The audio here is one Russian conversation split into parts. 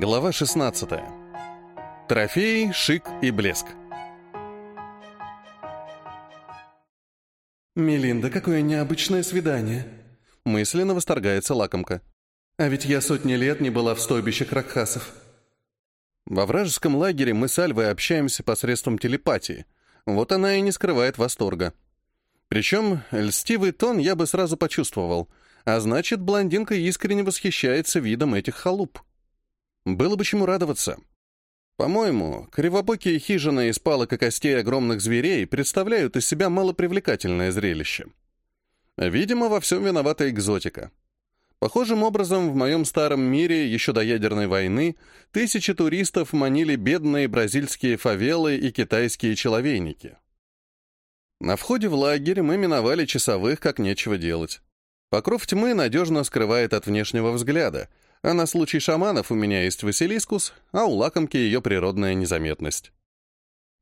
Глава 16. Трофей, шик и блеск. «Мелинда, какое необычное свидание!» Мысленно восторгается лакомка. «А ведь я сотни лет не была в стойбищах Ракхасов». Во вражеском лагере мы с Альвой общаемся посредством телепатии. Вот она и не скрывает восторга. Причем льстивый тон я бы сразу почувствовал, а значит, блондинка искренне восхищается видом этих халуп. Было бы чему радоваться. По-моему, кривобокие хижины из палок и костей огромных зверей представляют из себя малопривлекательное зрелище. Видимо, во всем виновата экзотика. Похожим образом в моем старом мире, еще до ядерной войны, тысячи туристов манили бедные бразильские фавелы и китайские человейники. На входе в лагерь мы миновали часовых, как нечего делать. Покров тьмы надежно скрывает от внешнего взгляда — а на случай шаманов у меня есть Василискус, а у лакомки ее природная незаметность.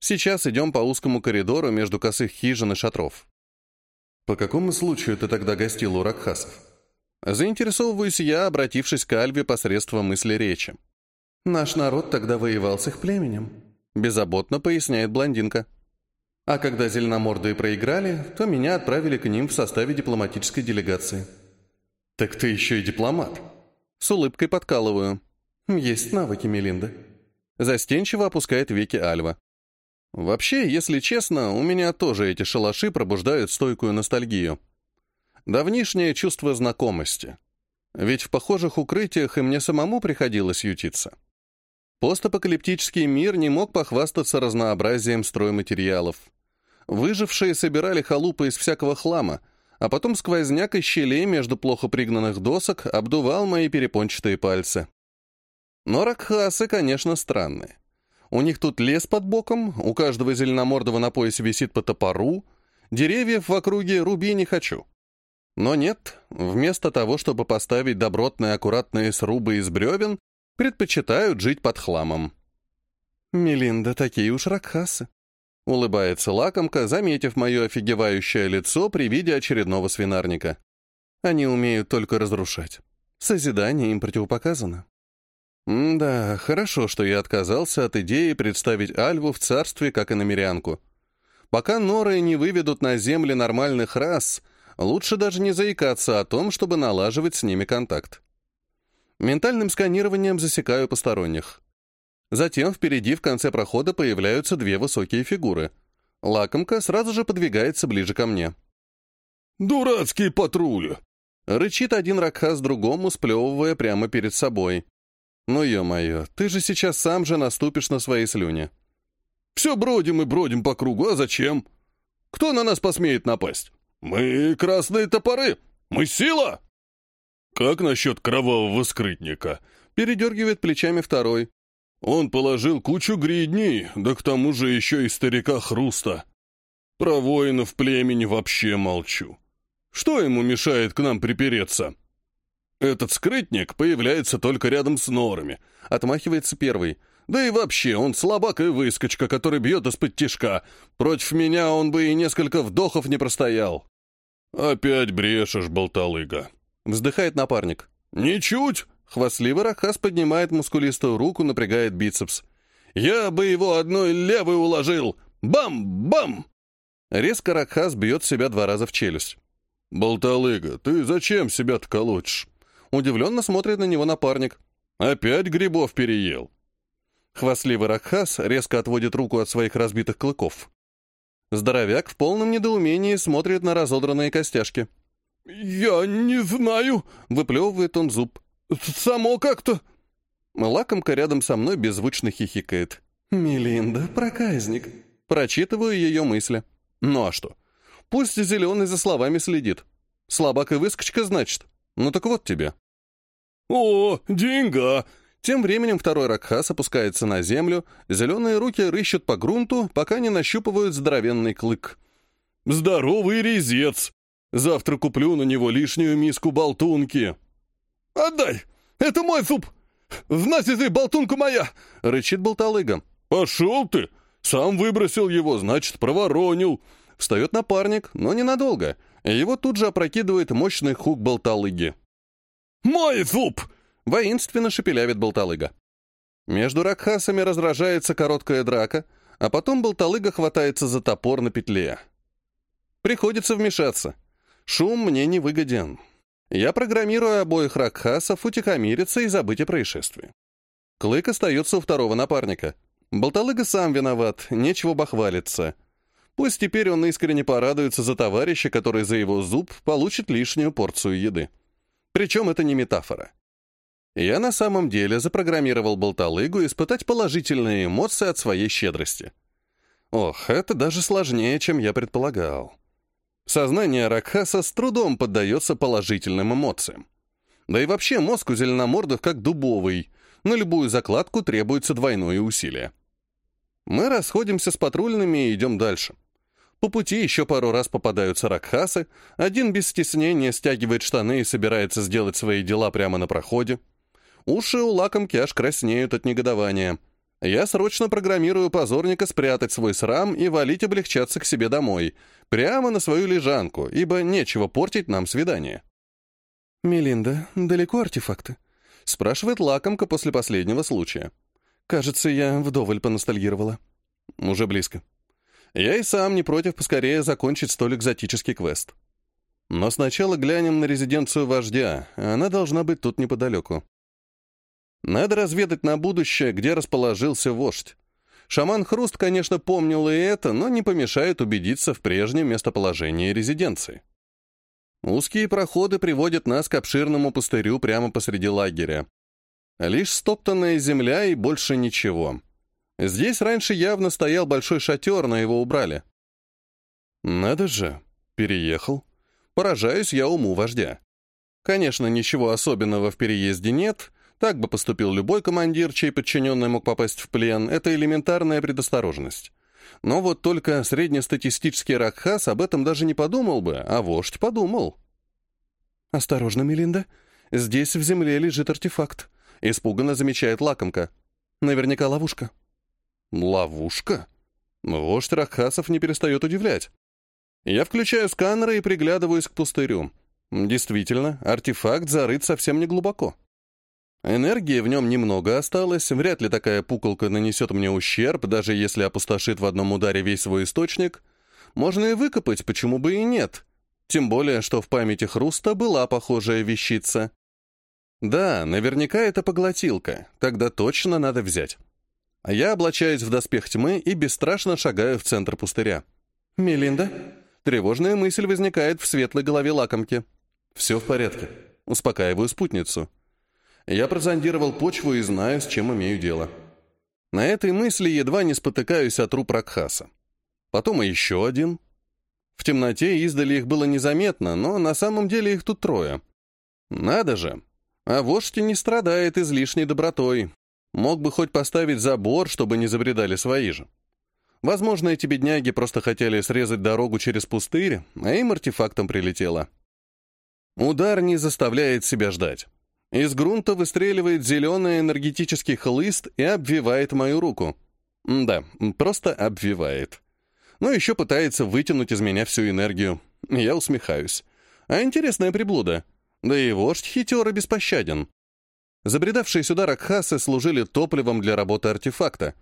Сейчас идем по узкому коридору между косых хижин и шатров. «По какому случаю ты тогда гостил у Ракхасов?» Заинтересовываюсь я, обратившись к Альве посредством мысли речи. «Наш народ тогда воевал с их племенем», — беззаботно поясняет блондинка. «А когда зеленомордые проиграли, то меня отправили к ним в составе дипломатической делегации». «Так ты еще и дипломат», с улыбкой подкалываю. Есть навыки, Мелинда. Застенчиво опускает веки Альва. Вообще, если честно, у меня тоже эти шалаши пробуждают стойкую ностальгию. Давнишнее чувство знакомости. Ведь в похожих укрытиях и мне самому приходилось ютиться. Постапокалиптический мир не мог похвастаться разнообразием стройматериалов. Выжившие собирали халупы из всякого хлама, а потом сквозняк из щелей между плохо пригнанных досок обдувал мои перепончатые пальцы. Но ракхасы, конечно, странные. У них тут лес под боком, у каждого зеленомордого на поясе висит по топору, деревьев в округе руби не хочу. Но нет, вместо того, чтобы поставить добротные аккуратные срубы из бревен, предпочитают жить под хламом. «Мелинда, такие уж ракхасы», Улыбается лакомка, заметив мое офигевающее лицо при виде очередного свинарника. Они умеют только разрушать. Созидание им противопоказано. М да, хорошо, что я отказался от идеи представить Альву в царстве, как и намерянку. Пока норы не выведут на земли нормальных рас, лучше даже не заикаться о том, чтобы налаживать с ними контакт. Ментальным сканированием засекаю посторонних. Затем впереди в конце прохода появляются две высокие фигуры. Лакомка сразу же подвигается ближе ко мне. «Дурацкие патрули!» Рычит один ракхас другому, сплевывая прямо перед собой. «Ну, ё-моё, ты же сейчас сам же наступишь на свои слюни». «Все бродим и бродим по кругу, а зачем? Кто на нас посмеет напасть? Мы красные топоры! Мы сила!» «Как насчет кровавого скрытника?» Передергивает плечами второй. Он положил кучу гридней, да к тому же еще и старика Хруста. Про воинов племени вообще молчу. Что ему мешает к нам припереться? Этот скрытник появляется только рядом с норами, отмахивается первый. Да и вообще, он слабак и выскочка, который бьет из-под тишка. Против меня он бы и несколько вдохов не простоял. Опять брешешь, болталыга. Вздыхает напарник. Ничуть, Хвастливый Рахас поднимает мускулистую руку, напрягает бицепс. «Я бы его одной левой уложил! Бам! Бам!» Резко Рахас бьет себя два раза в челюсть. «Болталыга, ты зачем себя-то колотишь?» Удивленно смотрит на него напарник. «Опять грибов переел?» Хвастливый Ракхас резко отводит руку от своих разбитых клыков. Здоровяк в полном недоумении смотрит на разодранные костяшки. «Я не знаю», — выплевывает он зуб. Само как-то...» Лакомка рядом со мной беззвучно хихикает. «Мелинда, проказник». Прочитываю ее мысли. Ну а что? Пусть зеленый за словами следит. Слабак и выскочка, значит. Ну так вот тебе. «О, деньга!» Тем временем второй Ракхас опускается на землю, зеленые руки рыщут по грунту, пока не нащупывают здоровенный клык. «Здоровый резец! Завтра куплю на него лишнюю миску болтунки!» «Отдай! Это мой суп! Знать ты, болтунка моя!» — рычит болталыга. «Пошел ты! Сам выбросил его, значит, проворонил!» Встает напарник, но ненадолго. Его тут же опрокидывает мощный хук болталыги. «Мой суп!» — воинственно шепелявит болталыга. Между ракхасами разражается короткая драка, а потом болталыга хватается за топор на петле. Приходится вмешаться. Шум мне не выгоден. Я программирую обоих ракхасов утихомириться и забыть о происшествии. Клык остается у второго напарника. Болталыга сам виноват, нечего бахвалиться. Пусть теперь он искренне порадуется за товарища, который за его зуб получит лишнюю порцию еды. Причем это не метафора. Я на самом деле запрограммировал болталыгу испытать положительные эмоции от своей щедрости. Ох, это даже сложнее, чем я предполагал. Сознание Ракхаса с трудом поддается положительным эмоциям. Да и вообще мозг у зеленомордов как дубовый. На любую закладку требуется двойное усилие. Мы расходимся с патрульными и идем дальше. По пути еще пару раз попадаются ракхасы, один без стеснения стягивает штаны и собирается сделать свои дела прямо на проходе. Уши у лакомки аж краснеют от негодования. Я срочно программирую позорника спрятать свой срам и валить облегчаться к себе домой, прямо на свою лежанку, ибо нечего портить нам свидание. «Мелинда, далеко артефакты?» — спрашивает лакомка после последнего случая. Кажется, я вдоволь поностальгировала. Уже близко. Я и сам не против поскорее закончить столь экзотический квест. Но сначала глянем на резиденцию вождя, она должна быть тут неподалеку. Надо разведать на будущее, где расположился вождь. Шаман Хруст, конечно, помнил и это, но не помешает убедиться в прежнем местоположении резиденции. Узкие проходы приводят нас к обширному пустырю прямо посреди лагеря. Лишь стоптанная земля и больше ничего. Здесь раньше явно стоял большой шатер, но его убрали. Надо же, переехал. Поражаюсь я уму вождя. Конечно, ничего особенного в переезде нет, так бы поступил любой командир, чей подчиненный мог попасть в плен, это элементарная предосторожность. Но вот только среднестатистический Ракхас об этом даже не подумал бы, а вождь подумал. «Осторожно, Мелинда, здесь в земле лежит артефакт», Испуганно замечает лакомка. Наверняка ловушка. Ловушка? Вождь Рахасов не перестает удивлять. Я включаю сканеры и приглядываюсь к пустырю. Действительно, артефакт зарыт совсем не глубоко. Энергии в нем немного осталось, вряд ли такая пуколка нанесет мне ущерб, даже если опустошит в одном ударе весь свой источник. Можно и выкопать, почему бы и нет. Тем более, что в памяти Хруста была похожая вещица. Да, наверняка это поглотилка, тогда точно надо взять. А я облачаюсь в доспех тьмы и бесстрашно шагаю в центр пустыря. «Мелинда?» Тревожная мысль возникает в светлой голове лакомки. «Все в порядке». Успокаиваю спутницу. Я прозондировал почву и знаю, с чем имею дело. На этой мысли едва не спотыкаюсь от труп Ракхаса. Потом и еще один. В темноте издали их было незаметно, но на самом деле их тут трое. Надо же, а вождь не страдает излишней добротой. Мог бы хоть поставить забор, чтобы не забредали свои же. Возможно, эти бедняги просто хотели срезать дорогу через пустырь, а им артефактом прилетело. Удар не заставляет себя ждать. Из грунта выстреливает зеленый энергетический хлыст и обвивает мою руку. Да, просто обвивает. Но еще пытается вытянуть из меня всю энергию. Я усмехаюсь. А интересная приблуда — да и вождь хитер и беспощаден. Забредавшие сюда ракхасы служили топливом для работы артефакта.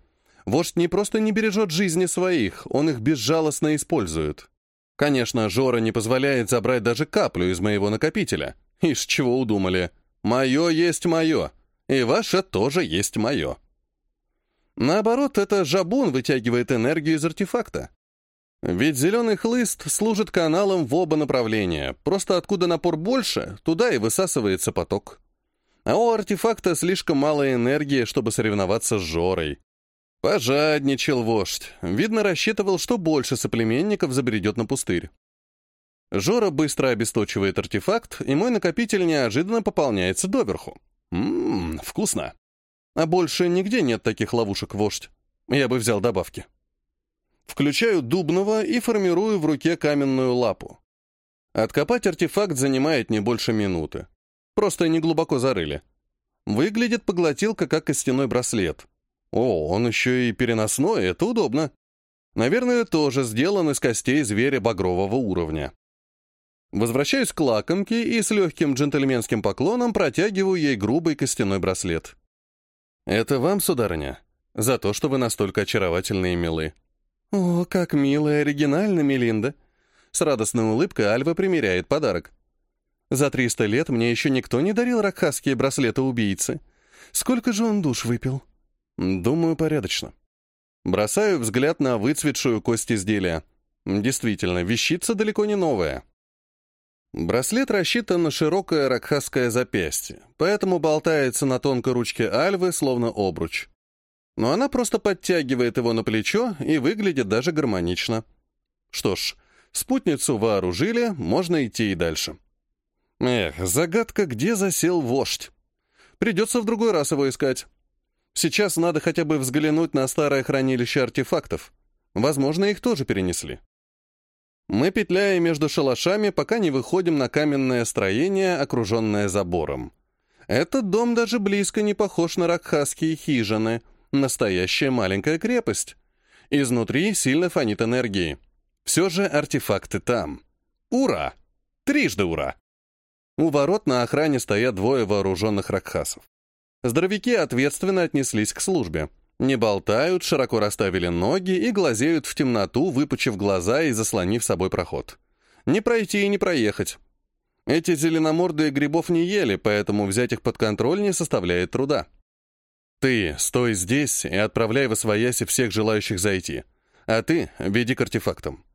Вождь не просто не бережет жизни своих, он их безжалостно использует. Конечно, Жора не позволяет забрать даже каплю из моего накопителя. Ишь, чего удумали. Мое есть мое, и ваше тоже есть мое. Наоборот, это жабун вытягивает энергию из артефакта. Ведь зеленый хлыст служит каналом в оба направления. Просто откуда напор больше, туда и высасывается поток. А у артефакта слишком мало энергии, чтобы соревноваться с Жорой. Пожадничал вождь. Видно, рассчитывал, что больше соплеменников забредет на пустырь. Жора быстро обесточивает артефакт, и мой накопитель неожиданно пополняется доверху. Ммм, вкусно. А больше нигде нет таких ловушек, вождь. Я бы взял добавки. Включаю дубного и формирую в руке каменную лапу. Откопать артефакт занимает не больше минуты. Просто не глубоко зарыли. Выглядит поглотилка как костяной браслет. О, он еще и переносной, это удобно. Наверное, тоже сделан из костей зверя багрового уровня. Возвращаюсь к лакомке и с легким джентльменским поклоном протягиваю ей грубый костяной браслет. «Это вам, сударыня, за то, что вы настолько очаровательны и милы». «О, как мило и оригинально, Мелинда!» С радостной улыбкой Альва примеряет подарок. «За 300 лет мне еще никто не дарил ракхасские браслеты убийцы. Сколько же он душ выпил?» «Думаю, порядочно». Бросаю взгляд на выцветшую кость изделия. Действительно, вещица далеко не новая. Браслет рассчитан на широкое ракхасское запястье, поэтому болтается на тонкой ручке альвы, словно обруч. Но она просто подтягивает его на плечо и выглядит даже гармонично. Что ж, спутницу вооружили, можно идти и дальше. Эх, загадка, где засел вождь? Придется в другой раз его искать. Сейчас надо хотя бы взглянуть на старое хранилище артефактов. Возможно, их тоже перенесли. Мы петляем между шалашами, пока не выходим на каменное строение, окруженное забором. Этот дом даже близко не похож на ракхасские хижины. Настоящая маленькая крепость. Изнутри сильно фонит энергией. Все же артефакты там. Ура! Трижды ура! У ворот на охране стоят двое вооруженных ракхасов. Здоровяки ответственно отнеслись к службе. Не болтают, широко расставили ноги и глазеют в темноту, выпучив глаза и заслонив собой проход. Не пройти и не проехать. Эти зеленомордые грибов не ели, поэтому взять их под контроль не составляет труда. Ты стой здесь и отправляй в освояси всех желающих зайти. А ты веди к артефактам.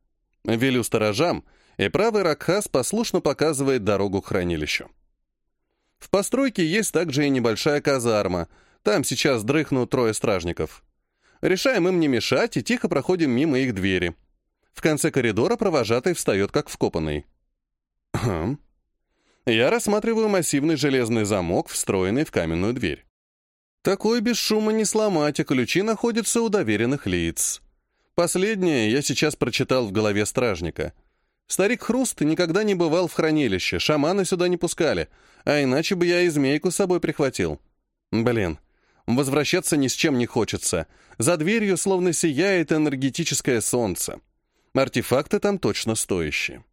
Велю сторожам, и правый Ракхас послушно показывает дорогу к хранилищу. В постройке есть также и небольшая казарма — там сейчас дрыхнут трое стражников. Решаем им не мешать и тихо проходим мимо их двери. В конце коридора провожатый встает как вкопанный. Хм. Я рассматриваю массивный железный замок, встроенный в каменную дверь. Такой без шума не сломать, а ключи находятся у доверенных лиц. Последнее я сейчас прочитал в голове стражника. Старик Хруст никогда не бывал в хранилище, шаманы сюда не пускали, а иначе бы я и змейку с собой прихватил. Блин, Возвращаться ни с чем не хочется. За дверью словно сияет энергетическое солнце. Артефакты там точно стоящие.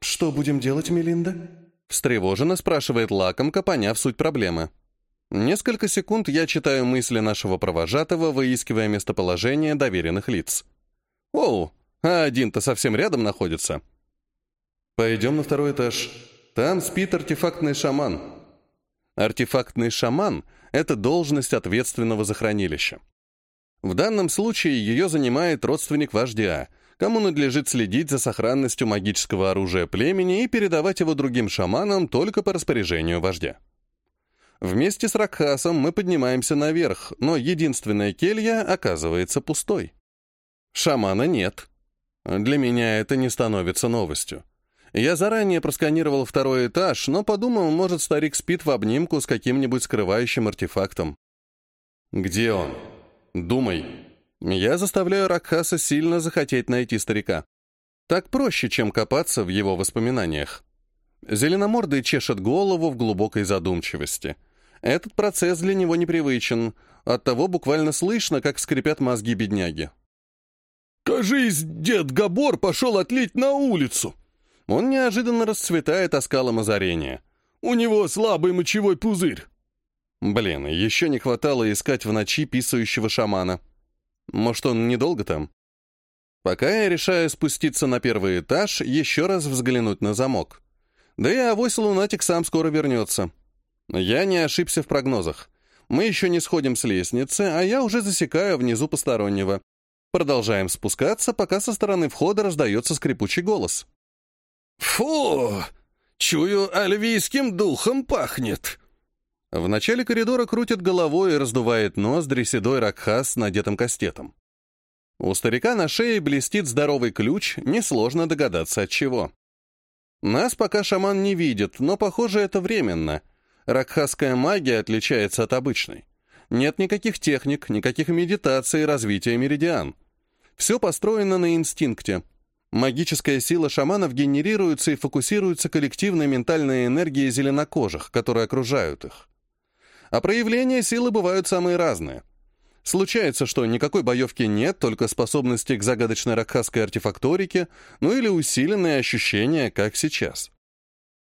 «Что будем делать, Мелинда?» Встревоженно спрашивает лакомка, поняв суть проблемы. Несколько секунд я читаю мысли нашего провожатого, выискивая местоположение доверенных лиц. «Оу, а один-то совсем рядом находится». «Пойдем на второй этаж. Там спит артефактный шаман». Артефактный шаман это должность ответственного за хранилище. В данном случае ее занимает родственник вождя, кому надлежит следить за сохранностью магического оружия племени и передавать его другим шаманам только по распоряжению вождя. Вместе с Ракхасом мы поднимаемся наверх, но единственная келья оказывается пустой. Шамана нет. Для меня это не становится новостью. Я заранее просканировал второй этаж, но подумал, может, старик спит в обнимку с каким-нибудь скрывающим артефактом. «Где он? Думай». Я заставляю Ракхаса сильно захотеть найти старика. Так проще, чем копаться в его воспоминаниях. Зеленомордый чешет голову в глубокой задумчивости. Этот процесс для него непривычен, оттого буквально слышно, как скрипят мозги бедняги. «Кажись, дед Габор пошел отлить на улицу!» Он неожиданно расцветает оскалом озарения. «У него слабый мочевой пузырь!» Блин, еще не хватало искать в ночи писающего шамана. Может, он недолго там? Пока я решаю спуститься на первый этаж, еще раз взглянуть на замок. Да и авось лунатик сам скоро вернется. Я не ошибся в прогнозах. Мы еще не сходим с лестницы, а я уже засекаю внизу постороннего. Продолжаем спускаться, пока со стороны входа раздается скрипучий голос. «Фу! Чую, альвийским духом пахнет!» В начале коридора крутит головой и раздувает ноздри седой Ракхас с надетым кастетом. У старика на шее блестит здоровый ключ, несложно догадаться от чего. Нас пока шаман не видит, но, похоже, это временно. Ракхасская магия отличается от обычной. Нет никаких техник, никаких медитаций развития меридиан. Все построено на инстинкте — Магическая сила шаманов генерируется и фокусируется коллективной ментальной энергией зеленокожих, которые окружают их. А проявления силы бывают самые разные. Случается, что никакой боевки нет, только способности к загадочной ракхасской артефакторике, ну или усиленные ощущения, как сейчас.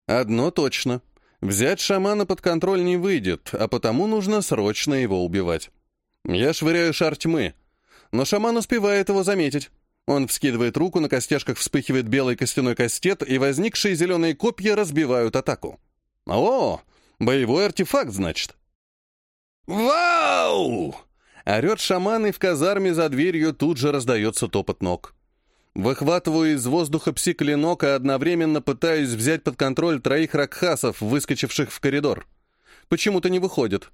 Одно точно. Взять шамана под контроль не выйдет, а потому нужно срочно его убивать. Я швыряю шар тьмы, но шаман успевает его заметить. Он вскидывает руку, на костяшках вспыхивает белый костяной кастет, и возникшие зеленые копья разбивают атаку. О, боевой артефакт, значит. «Вау!» Орет шаман, и в казарме за дверью тут же раздается топот ног. Выхватываю из воздуха пси-клинок и одновременно пытаюсь взять под контроль троих ракхасов, выскочивших в коридор. Почему-то не выходит.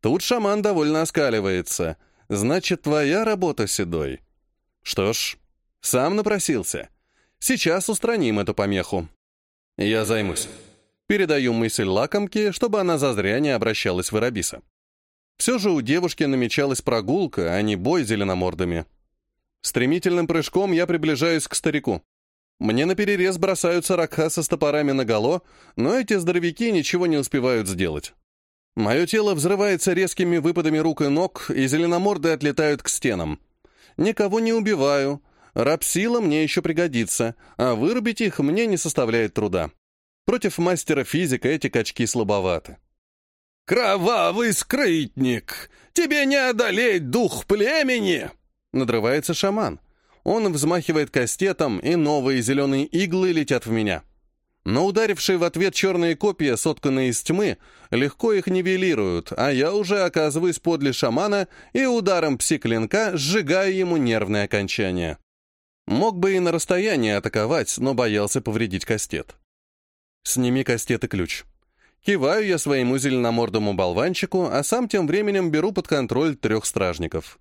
Тут шаман довольно оскаливается. Значит, твоя работа, Седой. Что ж, сам напросился. Сейчас устраним эту помеху. Я займусь. Передаю мысль лакомке, чтобы она зазря не обращалась в Ирабиса. Все же у девушки намечалась прогулка, а не бой зеленомордами. Стремительным прыжком я приближаюсь к старику. Мне на перерез бросаются ракхасы с топорами наголо, но эти здоровяки ничего не успевают сделать. Мое тело взрывается резкими выпадами рук и ног, и зеленоморды отлетают к стенам. Никого не убиваю. Рапсила мне еще пригодится, а вырубить их мне не составляет труда. Против мастера физика эти качки слабоваты. «Кровавый скрытник! Тебе не одолеть дух племени!» Надрывается шаман. Он взмахивает кастетом, и новые зеленые иглы летят в меня. Но ударившие в ответ черные копья, сотканные из тьмы, легко их нивелируют, а я уже оказываюсь подле шамана и ударом пси-клинка сжигаю ему нервное окончание. Мог бы и на расстоянии атаковать, но боялся повредить кастет. «Сними кастет и ключ», Киваю я своему зеленомордому болванчику, а сам тем временем беру под контроль трех стражников.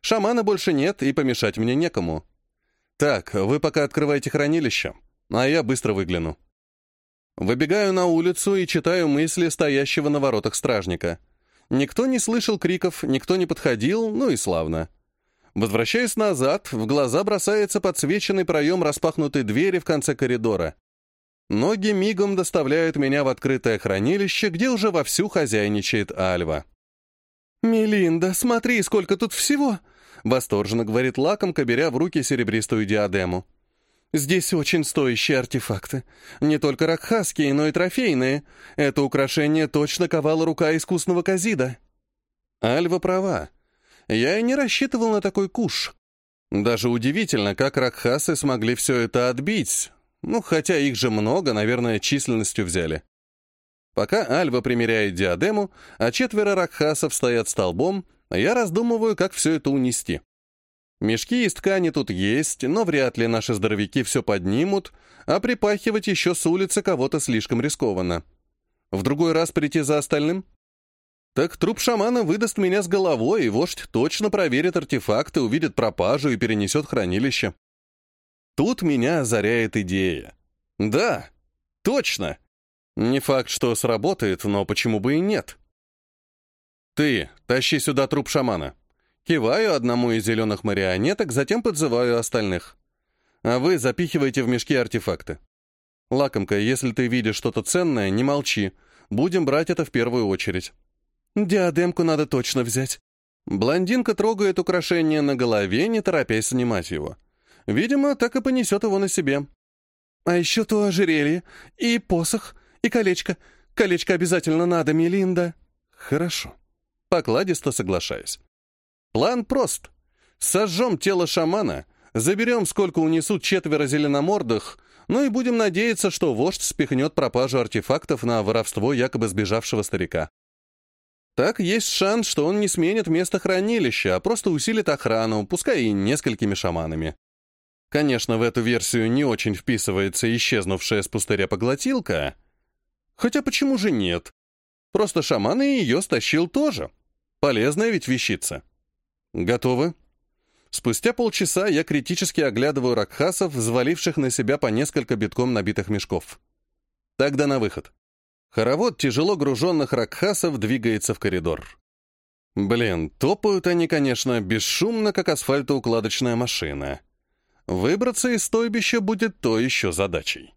Шамана больше нет, и помешать мне некому. Так, вы пока открывайте хранилище, а я быстро выгляну. Выбегаю на улицу и читаю мысли стоящего на воротах стражника. Никто не слышал криков, никто не подходил, ну и славно. Возвращаясь назад, в глаза бросается подсвеченный проем распахнутой двери в конце коридора. Ноги мигом доставляют меня в открытое хранилище, где уже вовсю хозяйничает Альва. «Мелинда, смотри, сколько тут всего!» — восторженно говорит лакомка, беря в руки серебристую диадему. «Здесь очень стоящие артефакты. Не только ракхасские, но и трофейные. Это украшение точно ковала рука искусного казида». Альва права. Я и не рассчитывал на такой куш. Даже удивительно, как ракхасы смогли все это отбить, ну, хотя их же много, наверное, численностью взяли. Пока Альва примеряет диадему, а четверо ракхасов стоят столбом, я раздумываю, как все это унести. Мешки из ткани тут есть, но вряд ли наши здоровяки все поднимут, а припахивать еще с улицы кого-то слишком рискованно. В другой раз прийти за остальным? Так труп шамана выдаст меня с головой, и вождь точно проверит артефакты, увидит пропажу и перенесет хранилище. Тут меня озаряет идея. Да, точно. Не факт, что сработает, но почему бы и нет? Ты, тащи сюда труп шамана. Киваю одному из зеленых марионеток, затем подзываю остальных. А вы запихивайте в мешки артефакты. Лакомка, если ты видишь что-то ценное, не молчи. Будем брать это в первую очередь. Диадемку надо точно взять. Блондинка трогает украшение на голове, не торопясь снимать его. Видимо, так и понесет его на себе. А еще то ожерелье, и посох, и колечко. Колечко обязательно надо, Мелинда. Хорошо. Покладисто соглашаюсь. План прост. Сожжем тело шамана, заберем, сколько унесут четверо зеленомордых, ну и будем надеяться, что вождь спихнет пропажу артефактов на воровство якобы сбежавшего старика. Так есть шанс, что он не сменит место хранилища, а просто усилит охрану, пускай и несколькими шаманами. Конечно, в эту версию не очень вписывается исчезнувшая с пустыря поглотилка. Хотя почему же нет? Просто шаман и ее стащил тоже. Полезная ведь вещица. Готовы? Спустя полчаса я критически оглядываю ракхасов, взваливших на себя по несколько битком набитых мешков. Тогда на выход. Хоровод тяжело груженных ракхасов двигается в коридор. Блин, топают они, конечно, бесшумно, как асфальтоукладочная машина. Выбраться из стойбища будет то еще задачей.